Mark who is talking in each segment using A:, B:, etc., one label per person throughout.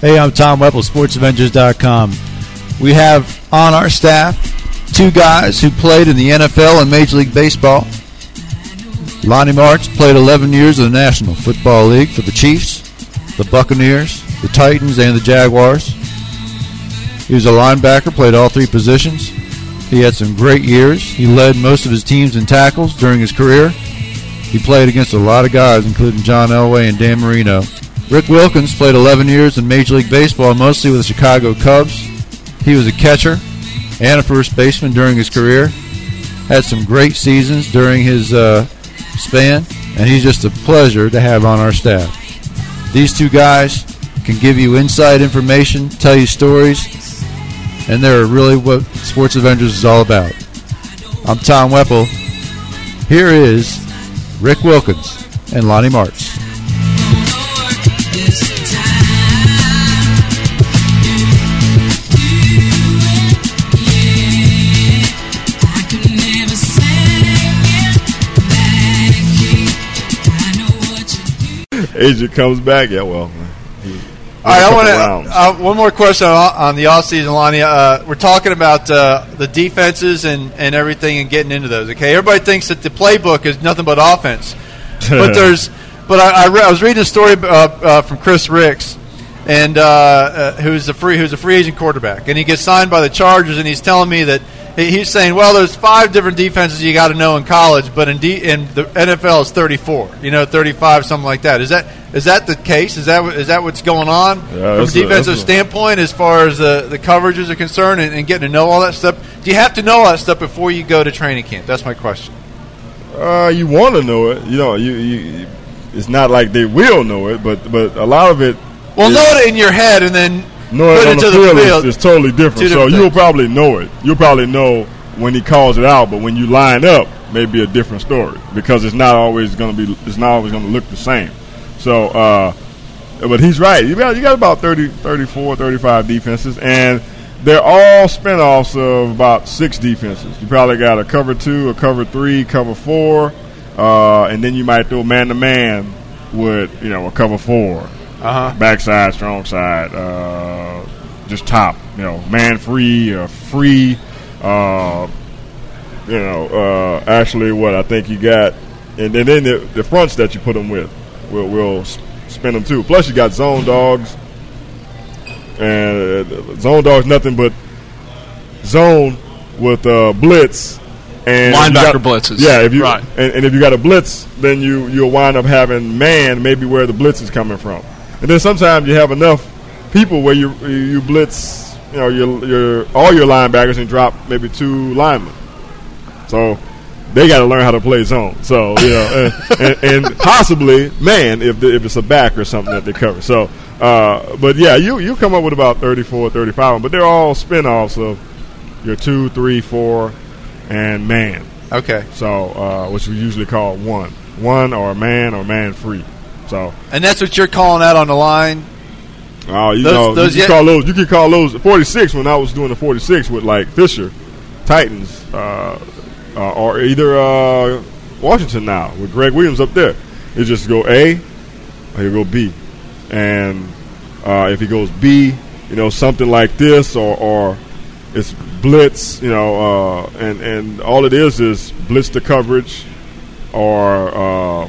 A: Hey, I'm Tom Whipple, SportsAvengers.com. We have on our staff two guys who played in the NFL and Major League Baseball. Lonnie Marts played 11 years in the National Football League for the Chiefs, the Buccaneers, the Titans, and the Jaguars. He was a linebacker, played all three positions. He had some great years. He led most of his teams in tackles during his career. He played against a lot of guys, including John Elway and Dan Marino. Rick Wilkins played 11 years in Major League Baseball, mostly with the Chicago Cubs. He was a catcher and a first baseman during his career. Had some great seasons during his uh, span, and he's just a pleasure to have on our staff. These two guys can give you inside information, tell you stories, and they're really what Sports Avengers is all about. I'm Tom Weppel. Here is Rick Wilkins and Lonnie Marts.
B: Agent comes back. Yeah, well. he-
C: All right, I want to uh, one more question on, on the off season, Lonnie. Uh, we're talking about uh, the defenses and, and everything, and getting into those. Okay, everybody thinks that the playbook is nothing but offense, but there's. But I, I, re- I was reading a story uh, uh, from Chris Rix, and uh, uh, who's a free who's a free agent quarterback, and he gets signed by the Chargers, and he's telling me that he's saying, well, there's five different defenses you got to know in college, but in, D, in the NFL is 34, you know, 35, something like that. Is that is that the case? Is that is that what's going on
B: Yeah,
C: from a defensive
B: a-
C: standpoint as far as the the coverages are concerned, and, and getting to know all that stuff? Do you have to know all that stuff before you go to training camp? That's my question.
B: Uh, you want to know it. You know, you, you. It's not like they will know it, but but a lot of it.
C: Well,
B: is-
C: know it in your head, and then
B: know
C: put
B: it
C: it
B: on the
C: the
B: field, is-
C: field.
B: is, totally different.
C: Two
B: so
C: different
B: you'll probably know it. You'll probably know when he calls it out, but when you line up, maybe a different story because it's not always going to be. It's not always going to look the same. So, uh, but he's right. You got you got about 30, 34, 35 defenses, and they're all spinoffs of about six defenses. You probably got a cover two, a cover three, cover four, uh, and then you might throw man to man with you know a cover four,
C: Uh-huh.
B: backside, strong side, uh, just top, you know, man free, uh, free, uh, you know, uh, actually what I think you got, and, and then the, the fronts that you put them with will will spin them too. Plus you got zone dogs, and uh, zone dogs nothing but zone with uh, blitz. And
D: Linebacker
B: got-
D: blitzes.
B: Yeah, if you
D: Right.
B: and, and if you got a blitz, then you you'll wind up having man maybe where the blitz is coming from, and then sometimes you have enough people where you you blitz, you know, your your all your linebackers and drop maybe two linemen. So they got to learn how to play zone. So you know, and, and, and possibly man if the, if it's a back or something that they cover. So, uh, but yeah, you you come up with about 34, 35, but they're all spin-offs of your two, three, four, and man.
C: Okay,
B: So, uh, which we usually call one, one or man or man free. So,
C: and that's what you're calling out on the line.
B: oh, you
C: Those-
B: know,
C: those
B: you can call those. You can call those forty six. When I was doing the forty six with like Fisher, Titans, uh, uh, or either uh, Washington now with Gregg Williams up there. It just go A, or you go B, and uh, if he goes B, you know something like this, or, or it's blitz, you know, uh, and and all it is is blitz the coverage or uh,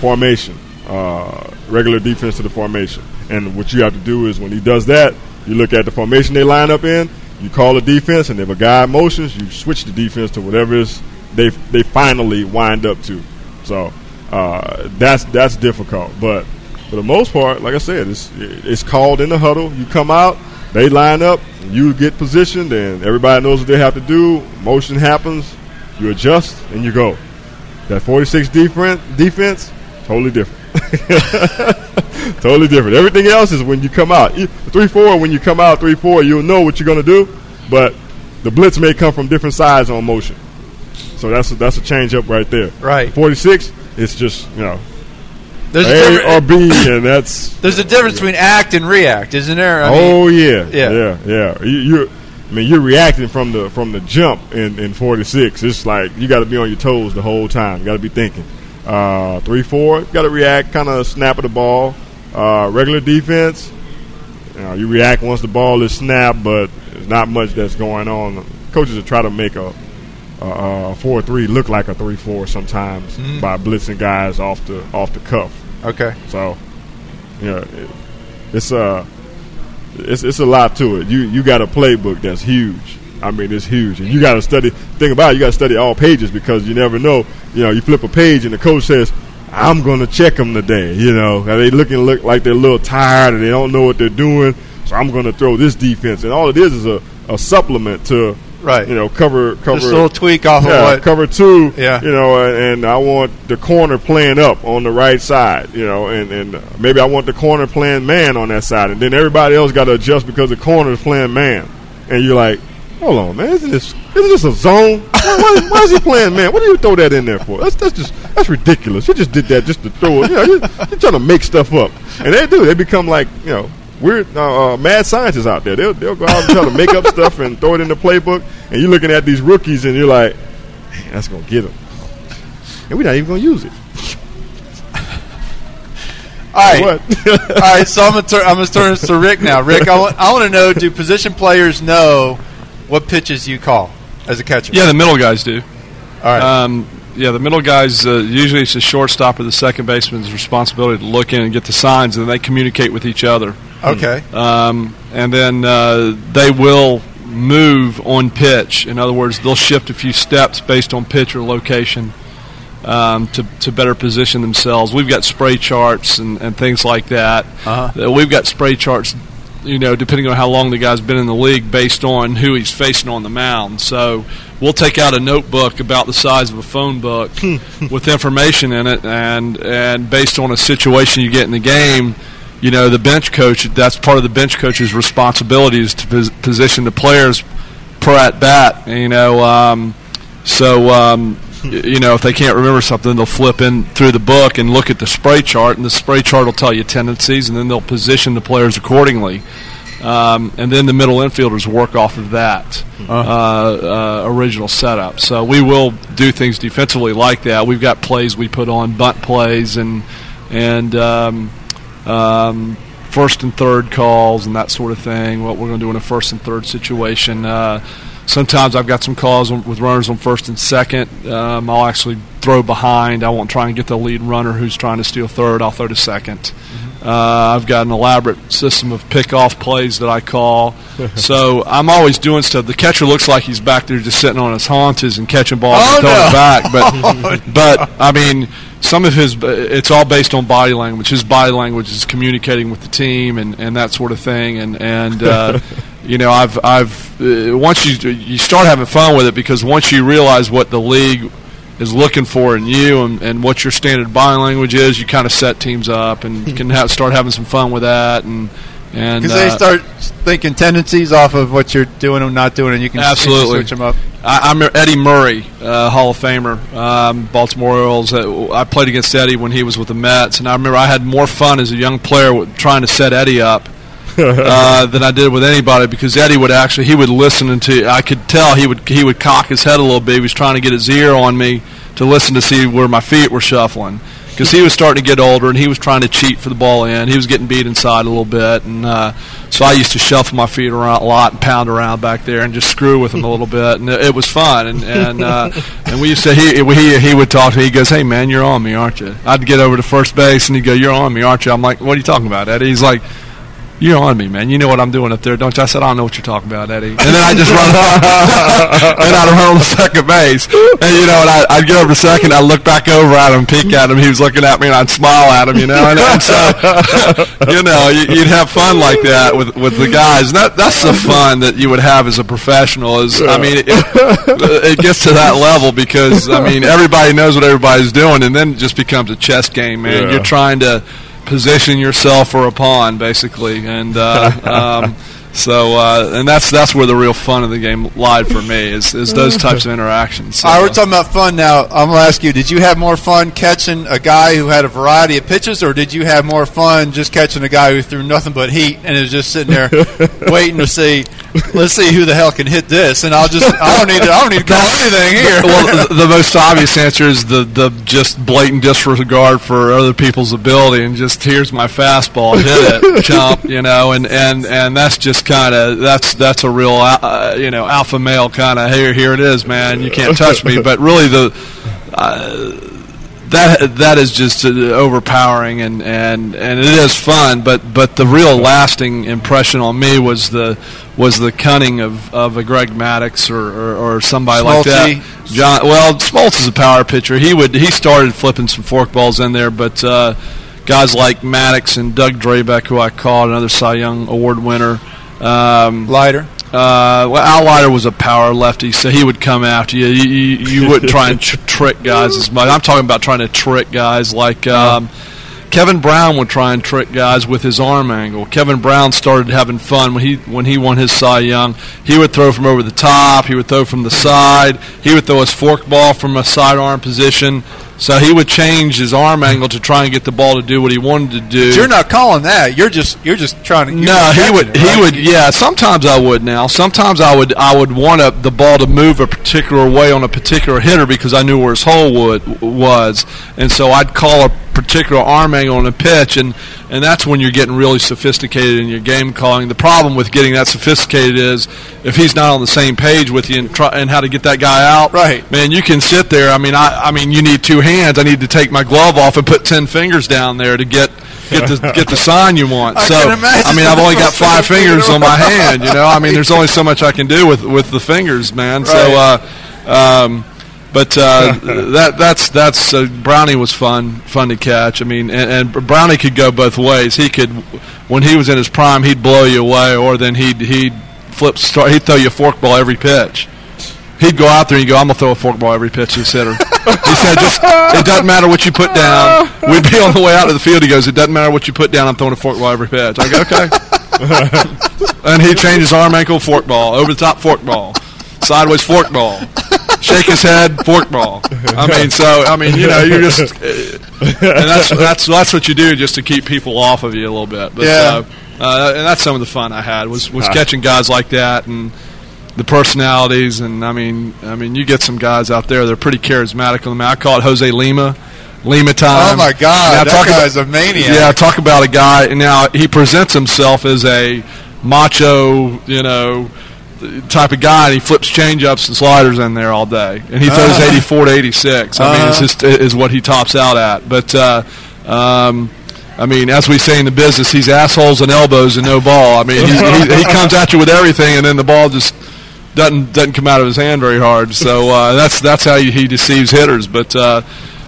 B: formation, uh, regular defense to the formation. And what you have to do is when he does that, you look at the formation they line up in, you call the defense, and if a guy motions, you switch the defense to whatever is they they finally wind up to. So uh, that's that's difficult, but for the most part, like I said, it's it's called in the huddle. You come out, they line up, you get positioned, and everybody knows what they have to do. Motion happens, you adjust, and you go. That 46 defense, defense, totally different. totally different. Everything else is when you come out. Three four, when you come out three four, you'll know what you're going to do, but the blitz may come from different sides on motion. So that's a, that's a change up right there.
C: Right.
B: 46, it's just you know
C: There's a,
B: A or B, and that's
C: there's a difference between act and react, isn't there? I mean,
B: oh yeah,
C: yeah.
B: yeah, yeah. You, you're, I mean, you're reacting from the from the jump in, in 46. It's like you got to be on your toes the whole time. You got to be thinking. Uh, three four, got to react, kind of snap at the ball. Uh, regular defense, You, know, you react once the ball is snapped, but there's not much that's going on. Coaches will try to make a a four three look like a three four sometimes mm-hmm. by blitzing guys off the off the cuff.
C: Okay.
B: So, you know, it, it's a uh, it's it's a lot to it. You you got a playbook that's huge. I mean, it's huge, and you got to study. Think about it, you got to study all pages because you never know. You know, you flip a page and the coach says, "I'm going to check them today." You know, are they looking look like they're a little tired and they don't know what they're doing? So I'm going to throw this defense, and all it is is a, a supplement to
C: Right.
B: You know, cover cover
C: Just a little tweak off
B: yeah,
C: of what
B: cover two.
C: Yeah.
B: You know, and, and, I want the corner playing up on the right side. You know, and and uh, maybe I want the corner playing man on that side, and then everybody else got to adjust because the corner is playing man, and you're like, hold on, man, isn't this isn't this a zone? why, why, why, is he playing man? What do you throw that in there for? That's that's just that's ridiculous. He just did that just to throw it. You know, you're, you're trying to make stuff up, and they do. They become like you know weird uh, uh, mad scientists out there. They'll, they'll go out and try to make up stuff and throw it in the playbook. And you're looking at these rookies and you're like, man, that's going to get them. And we're not even going to use it.
C: All right. All right. So I'm going to I'm to turn this to Rick now. Rick, I want I want to know: Do position players know what pitches you call as a catcher?
D: Yeah, the middle guys do.
C: All right. Um,
D: yeah, the middle guys uh, usually it's the shortstop or the second baseman's responsibility to look in and get the signs, and they communicate with each other.
C: Okay.
D: Um, and then uh, they will move on pitch. In other words, they'll shift a few steps based on pitch or location um, to, to better position themselves. We've got spray charts and, and things like that.
C: Uh-huh.
D: Uh, we've got spray charts, you know, depending on how long the guy's been in the league, based on who he's facing on the mound. So we'll take out a notebook about the size of a phone book with information in it, and and based on a situation you get in the game you know, the bench coach, that's part of the bench coach's responsibility is to pos- position the players per at bat, you know. Um, so, um, you know, if they can't remember something, they'll flip in through the book and look at the spray chart, and the spray chart will tell you tendencies, and then they'll position the players accordingly. Um, and then the middle infielders work off of that uh-huh. uh, uh, original setup. So we will do things defensively like that. We've got plays we put on, bunt plays, and and um, um, first and third calls and that sort of thing. What we're going to do in a first and third situation. Uh, sometimes I've got some calls with runners on first and second. Um, I'll actually throw behind. I won't try and get the lead runner who's trying to steal third. I'll throw to 2nd mm-hmm. uh, I've got an elaborate system of pick-off plays that I call. so I'm always doing stuff. The catcher looks like he's back there just sitting on his haunches and catching balls
C: oh,
D: and throwing
C: no.
D: back. But, oh, but I mean – some of his it's all based on body language. His body language is communicating with the team and, and that sort of thing. And and uh, you know, I've I've uh, once you you start having fun with it because once you realize what the league is looking for in you and, and what your standard body language is, you kind of set teams up and can have, start having some fun with that and and
C: because they
D: uh,
C: start thinking tendencies off of what you're doing and not doing, and you can
D: absolutely
C: switch them up.
D: I, am Eddie Murray, uh, Hall of Famer, um, Baltimore Orioles. Uh, I played against Eddie when he was with the Mets, and I remember I had more fun as a young player trying to set Eddie up. uh, than I did with anybody because Eddie would actually he would listen to I could tell he would he would cock his head a little bit he was trying to get his ear on me to listen to see where my feet were shuffling because he was starting to get older and he was trying to cheat for the ball in. He was getting beat inside a little bit, and uh, so I used to shuffle my feet around a lot and pound around back there and just screw with him a little bit, and it, it was fun. And and uh, and we used to he he he would talk to me. He goes, "Hey man, you're on me, aren't you?" I'd get over to first base and he'd go, "You're on me, aren't you?" I'm like, "What are you talking about, Eddie?" He's like you're on me, man. You know what I'm doing up there, don't you? I said, I don't know what you're talking about, Eddie. And then I just run up, and I'd run on the second base. And, you know, and I, I'd get over to second, I'd look back over at him, peek at him. He was looking at me, and I'd smile at him, you know. And, and so, you know, you, would have fun like that with, with the guys. And that, that's the fun that you would have as a professional is, I mean, it, it gets to that level because, I mean, everybody knows what everybody's doing, and then it just becomes a chess game, man. Yeah. You're trying to – position yourself for a pawn, basically. And uh, um, So, uh, and that's that's where the real fun of the game lied for me is, is those types of interactions. So,
C: All right, we're talking about fun now. I'm going to ask you: Did you have more fun catching a guy who had a variety of pitches, or did you have more fun just catching a guy who threw nothing but heat and is just sitting there waiting to see? Let's see who the hell can hit this, and I'll just I don't need to, I don't need to call anything here.
D: well, the, the most obvious answer is the, the just blatant disregard for other people's ability, and just here's my fastball, hit it, chump, you know, and, and, and that's just kind of that's that's a real uh, you know alpha male kind of here here it is, man, you can't touch me. But really the uh, that that is just uh, overpowering and, and, and it is fun. But but the real lasting impression on me was the was the cunning of, of a Greg Maddux or, or, or somebody like that. John, well, Smoltz is a power pitcher. He would he started flipping some forkballs in there, but uh, guys like Maddux and Doug Drabek, who I called another Cy Young Award winner. Um,
C: Leiter.
D: uh, well, Al Leiter was a power lefty, so he would come after you. You, you, you wouldn't try and tr- trick guys as much. I'm talking about trying to trick guys like um, Kevin Brown would try and trick guys with his arm angle. Kevin Brown started having fun when he when he won his Cy Young. He would throw from over the top. He would throw from the side. He would throw his forkball from a sidearm position. So he would change his arm angle to try and get the ball to do what he wanted to do.
C: But you're not calling that. You're just you're just trying to.
D: No, he would.
C: it,
D: He would. Yeah. Sometimes I would. Now, sometimes I would. I would want a, the ball to move a particular way on a particular hitter because I knew where his hole would was, and so I'd call a particular arm angle on a pitch, and and that's when you're getting really sophisticated in your game calling. The problem with getting that sophisticated is if he's not on the same page with you and try and how to get that guy out.
C: Right.
D: Man, you can sit there. I mean, I. I mean, you need two hands. I need to take my glove off and put ten fingers down there to get. Get the get the sign you want.
C: I
D: so I mean, I've only got five
C: fingers
D: fingers on my hand. You know, I mean, there's only so much I can do with with the fingers, man. So, uh, um, but uh, that that's that's uh, Brownie was fun fun to catch. I mean, and, and Brownie could go both ways. He could, when he was in his prime, he'd blow you away, or then he'd he'd flip start, he'd throw you a forkball every pitch. He'd go out there and he'd go, I'm gonna throw a forkball every pitch. He said, he said, just it doesn't matter what you put down. We'd be on the way out of the field. He goes, it doesn't matter what you put down. I'm throwing a forkball every pitch. I go, okay. and he'd change his arm ankle forkball, over the top forkball, sideways forkball, shake his head forkball. I mean, so I mean, you know, you're just, and that's that's that's what you do just to keep people off of you a little bit. But,
C: Yeah.
D: Uh, uh, and that's some of the fun I had was was catching guys like that and the personalities and I mean I mean you get some guys out there they're pretty charismatic on the mound. I call it Jose Lima. Lima time.
C: Oh my God,
D: Now,
C: that
D: talk
C: guy's
D: about-
C: a maniac.
D: Yeah, talk about a guy. Now he presents himself as a macho, you know, type of guy, and he flips changeups and sliders in there all day, and he throws
C: Uh-huh.
D: 84 to 86. I mean, it's
C: Uh-huh.
D: just is what he tops out at. But uh, um, I mean, as we say in the business, he's assholes and elbows and no ball. I mean, he, he, he comes at you with everything, and then the ball just doesn't doesn't come out of his hand very hard. So uh, that's that's how he, he deceives hitters. But uh,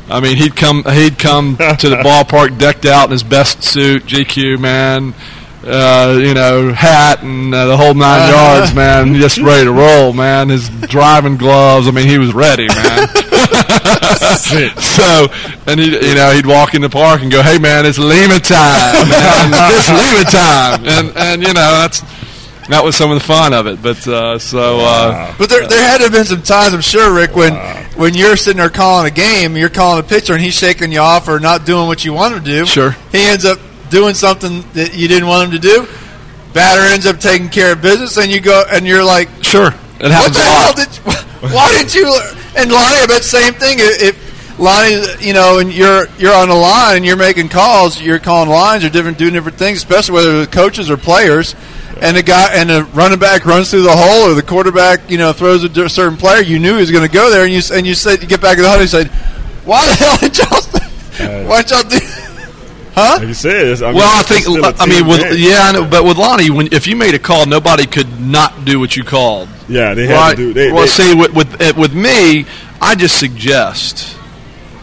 D: I mean, he'd come he'd come to the ballpark decked out in his best suit, GQ man. Uh, you know, hat and uh, the whole 9 yards, man. Just ready to roll, man. His driving gloves. I mean, he was ready, man. so, and he, you know, he'd walk in the park and go, "Hey, man, it's Lima time, man. it's Lima time," and and you know, that's that was some of the fun of it. But uh, so, uh,
C: But there, there had to have been some times, I'm sure, Rick, when when you're sitting there calling a game, you're calling a pitcher, and he's shaking you off or not doing what you want him to do.
D: Sure.
C: He ends up doing something that you didn't want him to do. Batter ends up taking care of business, and you go and you're like,
D: sure, it
C: "What
D: happens
C: the
D: a
C: hell
D: lot.
C: did? Why didn't you?" And Lonnie, I bet same thing. If if Lonnie, you know, and you're you're on the line and you're making calls, you're calling lines or different doing different things, especially whether they're coaches or players. And the guy and the running back runs through the hole, or the quarterback, you know, throws a certain player. You knew he was going to go there, and you and you said you get back in the huddle. and You said, "Why the hell did y'all? why did y'all do?" Huh?
B: Like you said, I mean,
D: Well, I think I mean, with,
B: game.
D: yeah, I know, but with Lonnie, when if you made a call, nobody could not do what you called.
B: yeah, they had
D: right?
B: to do. They,
D: well,
B: they,
D: see, with with, eh, with me, I just suggest,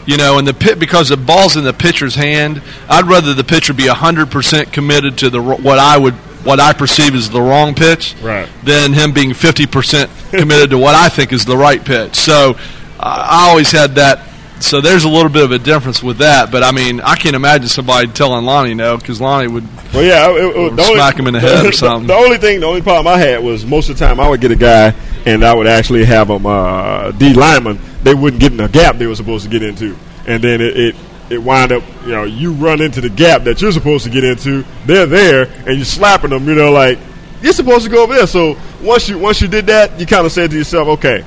D: you know, in the pit because the ball's in the pitcher's hand. I'd rather the pitcher be hundred percent committed to the what I would what I perceive as the wrong pitch,
B: Right.
D: than him being fifty percent committed to what I think is the right pitch. So, I always had that so there's a little bit of a difference with that. But I mean, I can't imagine somebody telling Lonnie no because Lonnie would.
B: Well, yeah, it, it, the
D: smack
B: only,
D: him in the head or
B: the-
D: something.
B: The, only thing, the only problem I had was most of the time I would get a guy and I would actually have them uh, D lineman. They wouldn't get in the gap they were supposed to get into, and then it. it it wind up, you know, you run into the gap that you're supposed to get into. They're there, and you're slapping them. You know, like you're supposed to go over there. So once you once you did that, you kind of said to yourself, okay,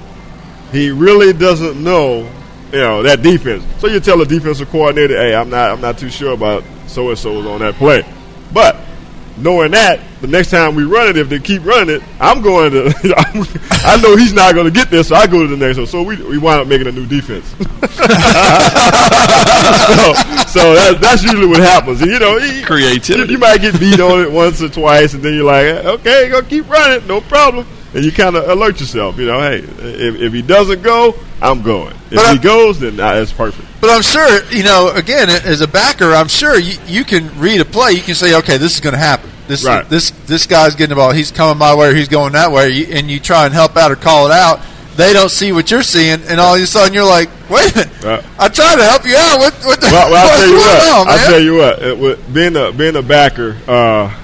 B: he really doesn't know, you know, that defense. So you tell the defensive coordinator, hey, I'm not, I'm not too sure about so and so's on that play. But knowing that, the next time we run it, if they keep running it, I'm going to. I know he's not going to get there, so I go to the next one. So we we wind up making a new defense. so so that, that's usually what happens. And, you know, he-
D: Creativity.
B: You, you might get beat on it once or twice, and then you're like, okay, go keep running, no problem. And you kind of alert yourself. You know, hey, if, if he doesn't go, I'm going. If
C: But I-
B: he goes, then nah, that's perfect.
C: But I'm sure, you know, again, as a backer, I'm sure you, you can read a play. You can say, okay, this is going to happen. This
B: Right.
C: this this guy's getting the ball. He's coming my way, or he's going that way, and you try and help out or call it out. They don't see what you're seeing, and all of a sudden you're like, wait a minute,
B: Right.
C: I tried to help you out. What, what the,
B: Well, well I'll
C: what's
B: tell you what.
C: on,
B: I'll tell you what. It, with, being a being a backer, uh,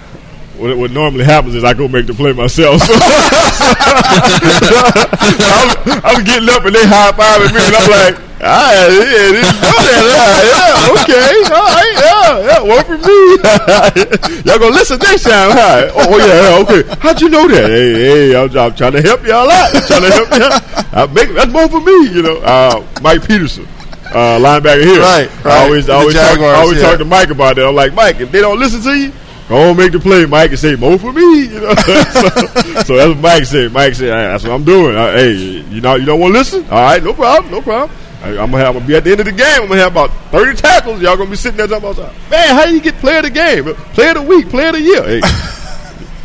B: what, what normally happens is I go make the play myself. So I'm, I'm getting up and they high fiving me, and I'm like, all right, yeah, this is. Yeah, okay, all right, yeah, yeah, one for me. y'all gonna listen next time, huh? Oh, oh, yeah, yeah, okay. How'd you know that? Hey, hey, I'm, I'm trying to help y'all out. I'm trying to help y'all. I make, that's more for me, you know. Uh, Mike Peterson. Uh, linebacker here.
C: Right,
B: I always, I always, talk, I always
C: yeah.
B: talk to Mike about that. I'm like, Mike, if they don't listen to you, go on make the play, Mike, and say more for me. You know, so, so that's what Mike said. Mike said, "Hey, that's what I'm doing. Hey, you know, you don't want to listen? All right, no problem, no problem. I, I'm gonna have, I'm gonna be at the end of the game. I'm gonna have about 30 tackles. Y'all gonna be sitting there talking about, man, how you get player of the game, player of the week, player of the year? Hey.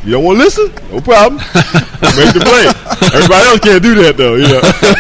B: You don't want to listen? No problem. Make the play. Everybody else can't do that though. You know.